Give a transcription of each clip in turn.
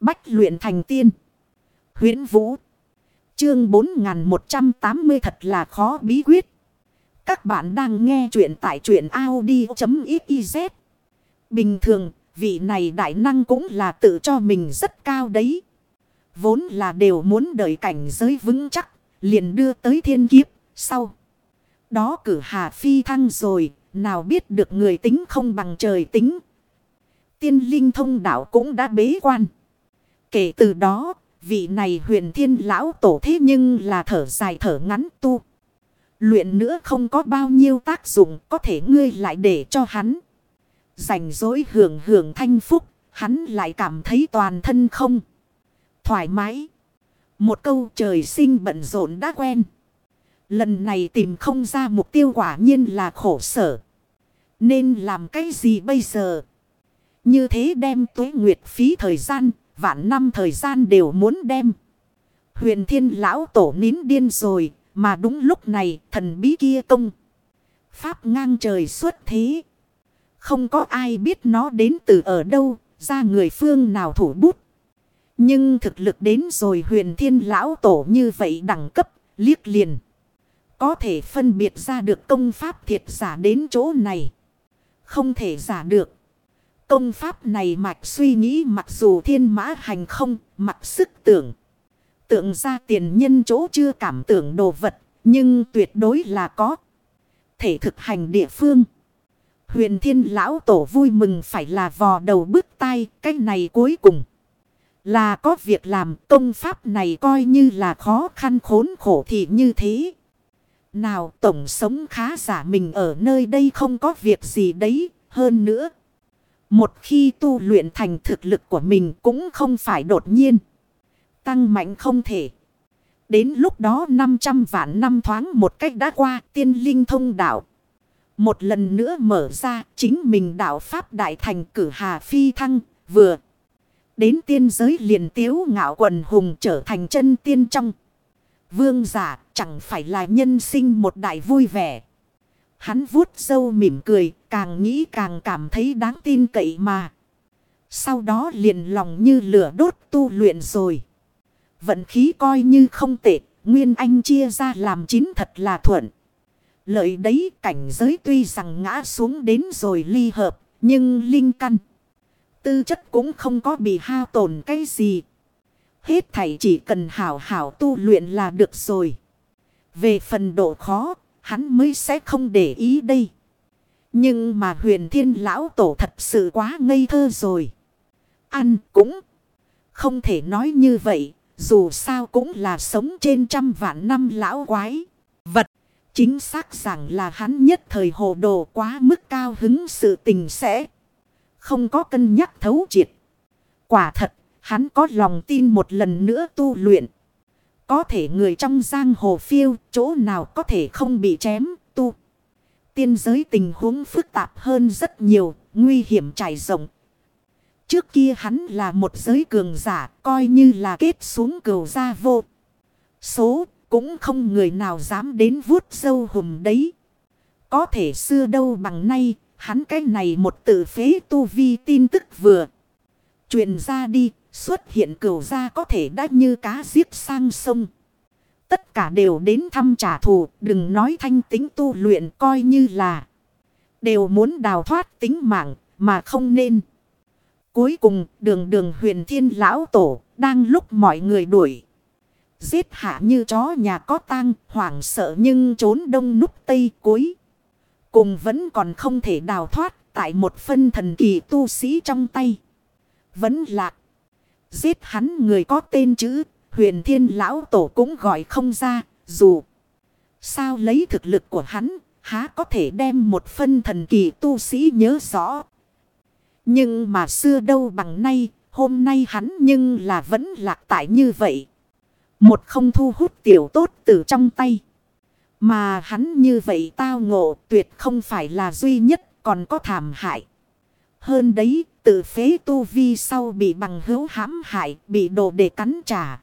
Bách luyện thành tiên. huyễn Vũ. Chương 4180 thật là khó bí quyết. Các bạn đang nghe truyện tại truyện Audi.xyz. Bình thường, vị này đại năng cũng là tự cho mình rất cao đấy. Vốn là đều muốn đợi cảnh giới vững chắc, liền đưa tới thiên kiếp, sau. Đó cử hà phi thăng rồi, nào biết được người tính không bằng trời tính. Tiên linh thông đạo cũng đã bế quan. Kể từ đó, vị này huyền thiên lão tổ thế nhưng là thở dài thở ngắn tu. Luyện nữa không có bao nhiêu tác dụng có thể ngươi lại để cho hắn. Rảnh dối hưởng hưởng thanh phúc, hắn lại cảm thấy toàn thân không. Thoải mái. Một câu trời sinh bận rộn đã quen. Lần này tìm không ra mục tiêu quả nhiên là khổ sở. Nên làm cái gì bây giờ? Như thế đem tuế nguyệt phí thời gian, vạn năm thời gian đều muốn đem. Huyền thiên lão tổ nín điên rồi, mà đúng lúc này thần bí kia công. Pháp ngang trời xuất thế. Không có ai biết nó đến từ ở đâu, ra người phương nào thủ bút. Nhưng thực lực đến rồi huyền thiên lão tổ như vậy đẳng cấp, liếc liền. Có thể phân biệt ra được công pháp thiệt giả đến chỗ này. Không thể giả được. Công pháp này mạch suy nghĩ mặc dù thiên mã hành không, mặc sức tưởng. Tượng ra tiền nhân chỗ chưa cảm tưởng đồ vật, nhưng tuyệt đối là có. Thể thực hành địa phương. Huyền thiên lão tổ vui mừng phải là vò đầu bước tay, cái này cuối cùng. Là có việc làm công pháp này coi như là khó khăn khốn khổ thì như thế. Nào tổng sống khá giả mình ở nơi đây không có việc gì đấy hơn nữa. Một khi tu luyện thành thực lực của mình cũng không phải đột nhiên. Tăng mạnh không thể. Đến lúc đó 500 vạn năm thoáng một cách đã qua tiên linh thông đạo. Một lần nữa mở ra chính mình đạo Pháp Đại Thành cử Hà Phi Thăng, vừa. Đến tiên giới liền tiếu ngạo quần hùng trở thành chân tiên trong. Vương giả chẳng phải là nhân sinh một đại vui vẻ. Hắn vuốt sâu mỉm cười, càng nghĩ càng cảm thấy đáng tin cậy mà. Sau đó liền lòng như lửa đốt tu luyện rồi. Vận khí coi như không tệ, Nguyên Anh chia ra làm chín thật là thuận. Lợi đấy cảnh giới tuy rằng ngã xuống đến rồi ly hợp, nhưng linh căn. Tư chất cũng không có bị hao tổn cái gì. Hết thảy chỉ cần hảo hảo tu luyện là được rồi. Về phần độ khó, hắn mới sẽ không để ý đây. Nhưng mà huyền thiên lão tổ thật sự quá ngây thơ rồi. Ăn cũng không thể nói như vậy, dù sao cũng là sống trên trăm vạn năm lão quái. Vật, chính xác rằng là hắn nhất thời hồ đồ quá mức cao hứng sự tình sẽ không có cân nhắc thấu triệt. Quả thật, hắn có lòng tin một lần nữa tu luyện. Có thể người trong giang hồ phiêu, chỗ nào có thể không bị chém, tu. Tiên giới tình huống phức tạp hơn rất nhiều, nguy hiểm trải rộng. Trước kia hắn là một giới cường giả, coi như là kết xuống cầu gia vô. Số, cũng không người nào dám đến vuốt sâu hùm đấy. Có thể xưa đâu bằng nay, hắn cái này một tự phế tu vi tin tức vừa. Truyền ra đi, Xuất hiện cửu gia có thể đã như cá giết sang sông. Tất cả đều đến thăm trả thù, đừng nói thanh tính tu luyện coi như là. Đều muốn đào thoát tính mạng, mà không nên. Cuối cùng, đường đường huyền thiên lão tổ, đang lúc mọi người đuổi. Giết hạ như chó nhà có tang, hoảng sợ nhưng trốn đông núp tây cuối. Cùng vẫn còn không thể đào thoát, tại một phân thần kỳ tu sĩ trong tay. Vẫn lạc. Giết hắn người có tên chữ, huyền thiên lão tổ cũng gọi không ra, dù. Sao lấy thực lực của hắn, há có thể đem một phân thần kỳ tu sĩ nhớ rõ. Nhưng mà xưa đâu bằng nay, hôm nay hắn nhưng là vẫn lạc tại như vậy. Một không thu hút tiểu tốt từ trong tay. Mà hắn như vậy tao ngộ tuyệt không phải là duy nhất còn có thảm hại. Hơn đấy Tự phế tu vi sau bị bằng hữu hãm hại, bị đồ để cắn trả.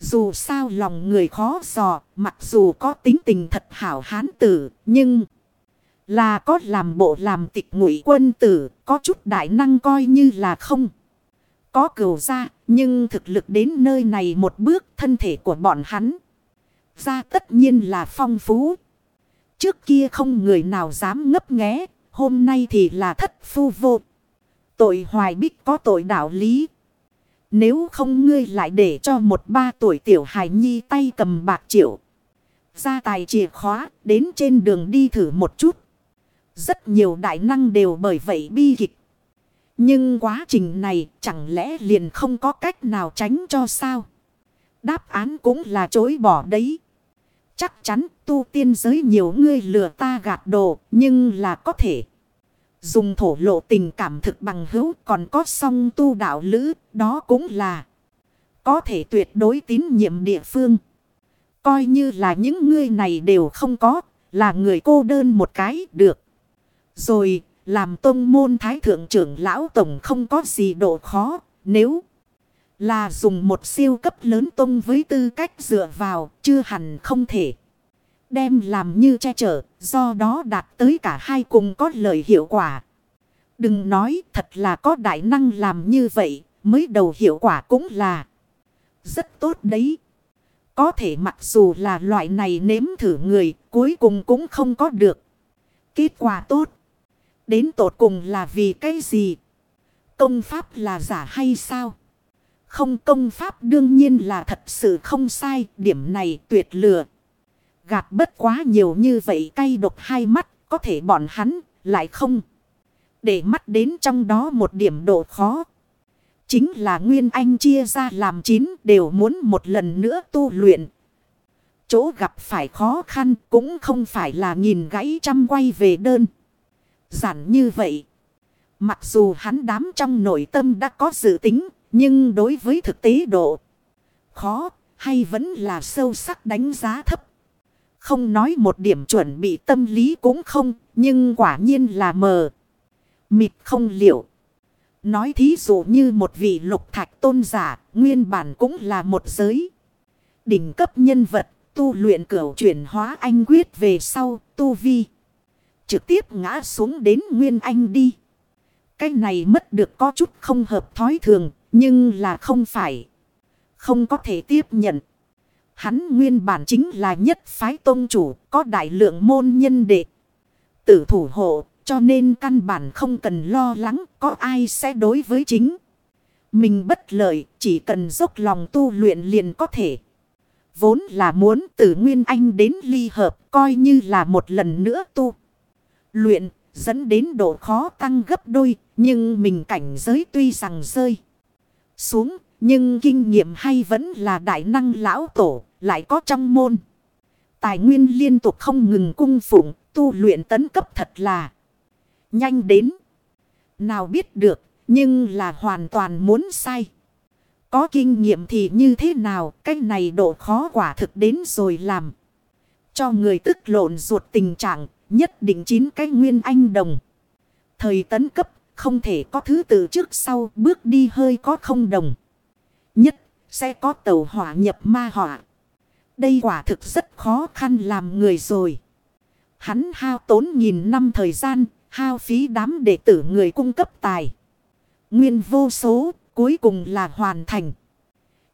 Dù sao lòng người khó dò, mặc dù có tính tình thật hảo hán tử, nhưng là có làm bộ làm tịch ngụy quân tử, có chút đại năng coi như là không. có cửu ra, nhưng thực lực đến nơi này một bước thân thể của bọn hắn. Ra tất nhiên là phong phú. Trước kia không người nào dám ngấp nghé, hôm nay thì là thất phu vô. Tội hoài bích có tội đạo lý. Nếu không ngươi lại để cho một ba tuổi tiểu hài nhi tay cầm bạc triệu. Ra tài chìa khóa, đến trên đường đi thử một chút. Rất nhiều đại năng đều bởi vậy bi kịch. Nhưng quá trình này chẳng lẽ liền không có cách nào tránh cho sao? Đáp án cũng là chối bỏ đấy. Chắc chắn tu tiên giới nhiều người lừa ta gạt đồ, nhưng là có thể. Dùng thổ lộ tình cảm thực bằng hữu, còn có song tu đạo lữ, đó cũng là có thể tuyệt đối tín nhiệm địa phương. Coi như là những người này đều không có, là người cô đơn một cái, được. Rồi, làm tôn môn thái thượng trưởng lão tổng không có gì độ khó, nếu là dùng một siêu cấp lớn tông với tư cách dựa vào chưa hẳn không thể. Đem làm như che chở, do đó đạt tới cả hai cùng có lợi hiệu quả. Đừng nói thật là có đại năng làm như vậy, mới đầu hiệu quả cũng là rất tốt đấy. Có thể mặc dù là loại này nếm thử người, cuối cùng cũng không có được. Kết quả tốt. Đến tột cùng là vì cái gì? Công pháp là giả hay sao? Không công pháp đương nhiên là thật sự không sai, điểm này tuyệt lừa. Gạt bất quá nhiều như vậy cay độc hai mắt, có thể bọn hắn lại không. Để mắt đến trong đó một điểm độ khó. Chính là Nguyên Anh chia ra làm chín đều muốn một lần nữa tu luyện. Chỗ gặp phải khó khăn cũng không phải là nhìn gãy trăm quay về đơn. Giản như vậy. Mặc dù hắn đám trong nội tâm đã có dự tính. Nhưng đối với thực tế độ. Khó hay vẫn là sâu sắc đánh giá thấp. Không nói một điểm chuẩn bị tâm lý cũng không. Nhưng quả nhiên là mờ. Mịt không liệu. Nói thí dụ như một vị lục thạch tôn giả. Nguyên bản cũng là một giới. Đỉnh cấp nhân vật. Tu luyện cửu chuyển hóa anh quyết về sau. Tu vi. Trực tiếp ngã xuống đến Nguyên Anh đi. Cái này mất được có chút không hợp thói thường. Nhưng là không phải. Không có thể tiếp nhận. Hắn nguyên bản chính là nhất phái tôn chủ. Có đại lượng môn nhân đệ. Tử thủ hộ. Cho nên căn bản không cần lo lắng. Có ai sẽ đối với chính. Mình bất lợi. Chỉ cần dốc lòng tu luyện liền có thể. Vốn là muốn từ Nguyên Anh đến ly hợp. Coi như là một lần nữa tu luyện, dẫn đến độ khó tăng gấp đôi, nhưng mình cảnh giới tuy rằng rơi xuống, nhưng kinh nghiệm hay vẫn là đại năng lão tổ, lại có trong môn. Tài nguyên liên tục không ngừng cung phụng, tu luyện tấn cấp thật là nhanh đến. Nào biết được, nhưng là hoàn toàn muốn sai. Có kinh nghiệm thì như thế nào, cái này độ khó quả thực đến rồi làm. Cho người tức lộn ruột tình trạng, Nhất định chín cái nguyên anh đồng. Thời tấn cấp không thể có thứ tự trước sau bước đi hơi có không đồng. Nhất sẽ có tàu hỏa nhập ma hỏa. Đây quả thực rất khó khăn làm người rồi. Hắn hao tốn nghìn năm thời gian, hao phí đám đệ tử người cung cấp tài. Nguyên vô số, cuối cùng là hoàn thành.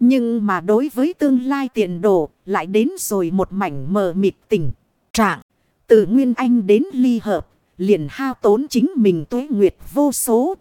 Nhưng mà đối với tương lai tiền đồ, lại đến rồi một mảnh mờ mịt tình trạng. Từ Nguyên Anh đến ly hợp, liền hao tốn chính mình tuế nguyệt vô số.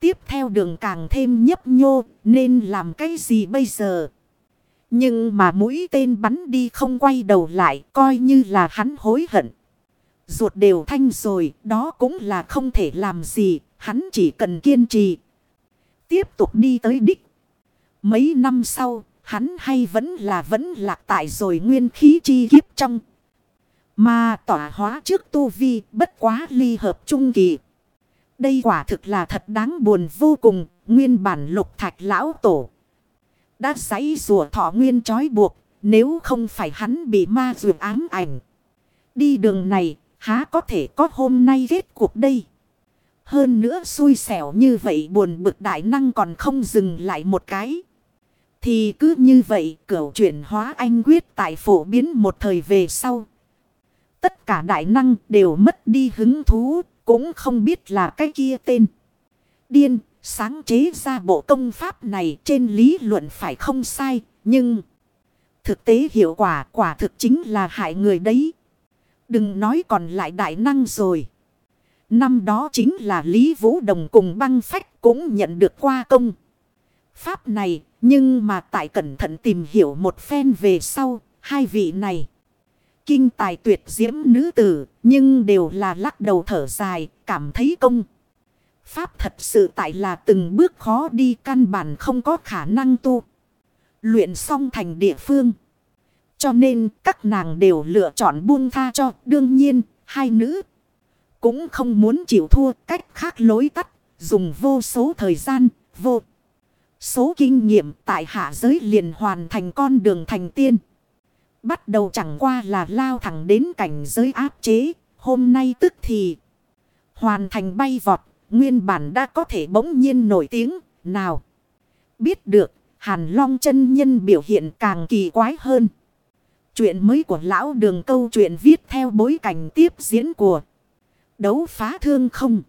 Tiếp theo đường càng thêm nhấp nhô, nên làm cái gì bây giờ? Nhưng mà mũi tên bắn đi không quay đầu lại, coi như là hắn hối hận. Ruột đều thanh rồi, đó cũng là không thể làm gì, hắn chỉ cần kiên trì. Tiếp tục đi tới đích. Mấy năm sau, hắn hay vẫn là vẫn lạc tại rồi nguyên khí chi kiếp trong mà tỏa hóa trước tu vi bất quá ly hợp trung kỳ. Đây quả thực là thật đáng buồn vô cùng. Nguyên bản lục thạch lão tổ. Đã giấy rùa thọ nguyên trói buộc. Nếu không phải hắn bị ma dược ám ảnh. Đi đường này, há có thể có hôm nay kết cuộc đây. Hơn nữa xui xẻo như vậy buồn bực đại năng còn không dừng lại một cái. Thì cứ như vậy, cửu chuyển hóa anh quyết tại phổ biến một thời về sau. Tất cả đại năng đều mất đi hứng thú, cũng không biết là cái kia tên. Điên, Sáng chế ra bộ công pháp này trên lý luận phải không sai, nhưng thực tế hiệu quả quả thực chính là hại người đấy. Đừng nói còn lại đại năng rồi. Năm đó chính là Lý Vũ Đồng cùng băng phách cũng nhận được qua công. Pháp này, nhưng mà tại cẩn thận tìm hiểu một phen về sau, hai vị này. Kinh tài tuyệt diễm nữ tử, nhưng đều là lắc đầu thở dài, cảm thấy công. Pháp thật sự tại là từng bước khó đi căn bản không có khả năng tu. Luyện xong thành địa phương. Cho nên các nàng đều lựa chọn buông tha cho đương nhiên hai nữ. Cũng không muốn chịu thua cách khác lối tắt. Dùng vô số thời gian vô. Số kinh nghiệm tại hạ giới liền hoàn thành con đường thành tiên. Bắt đầu chẳng qua là lao thẳng đến cảnh giới áp chế. Hôm nay tức thì, hoàn thành bay vọt. Nguyên bản đã có thể bỗng nhiên nổi tiếng. Nào, biết được, Hàn Long chân nhân biểu hiện càng kỳ quái hơn. Chuyện mới của lão đường câu chuyện viết theo bối cảnh tiếp diễn của đấu phá thương không.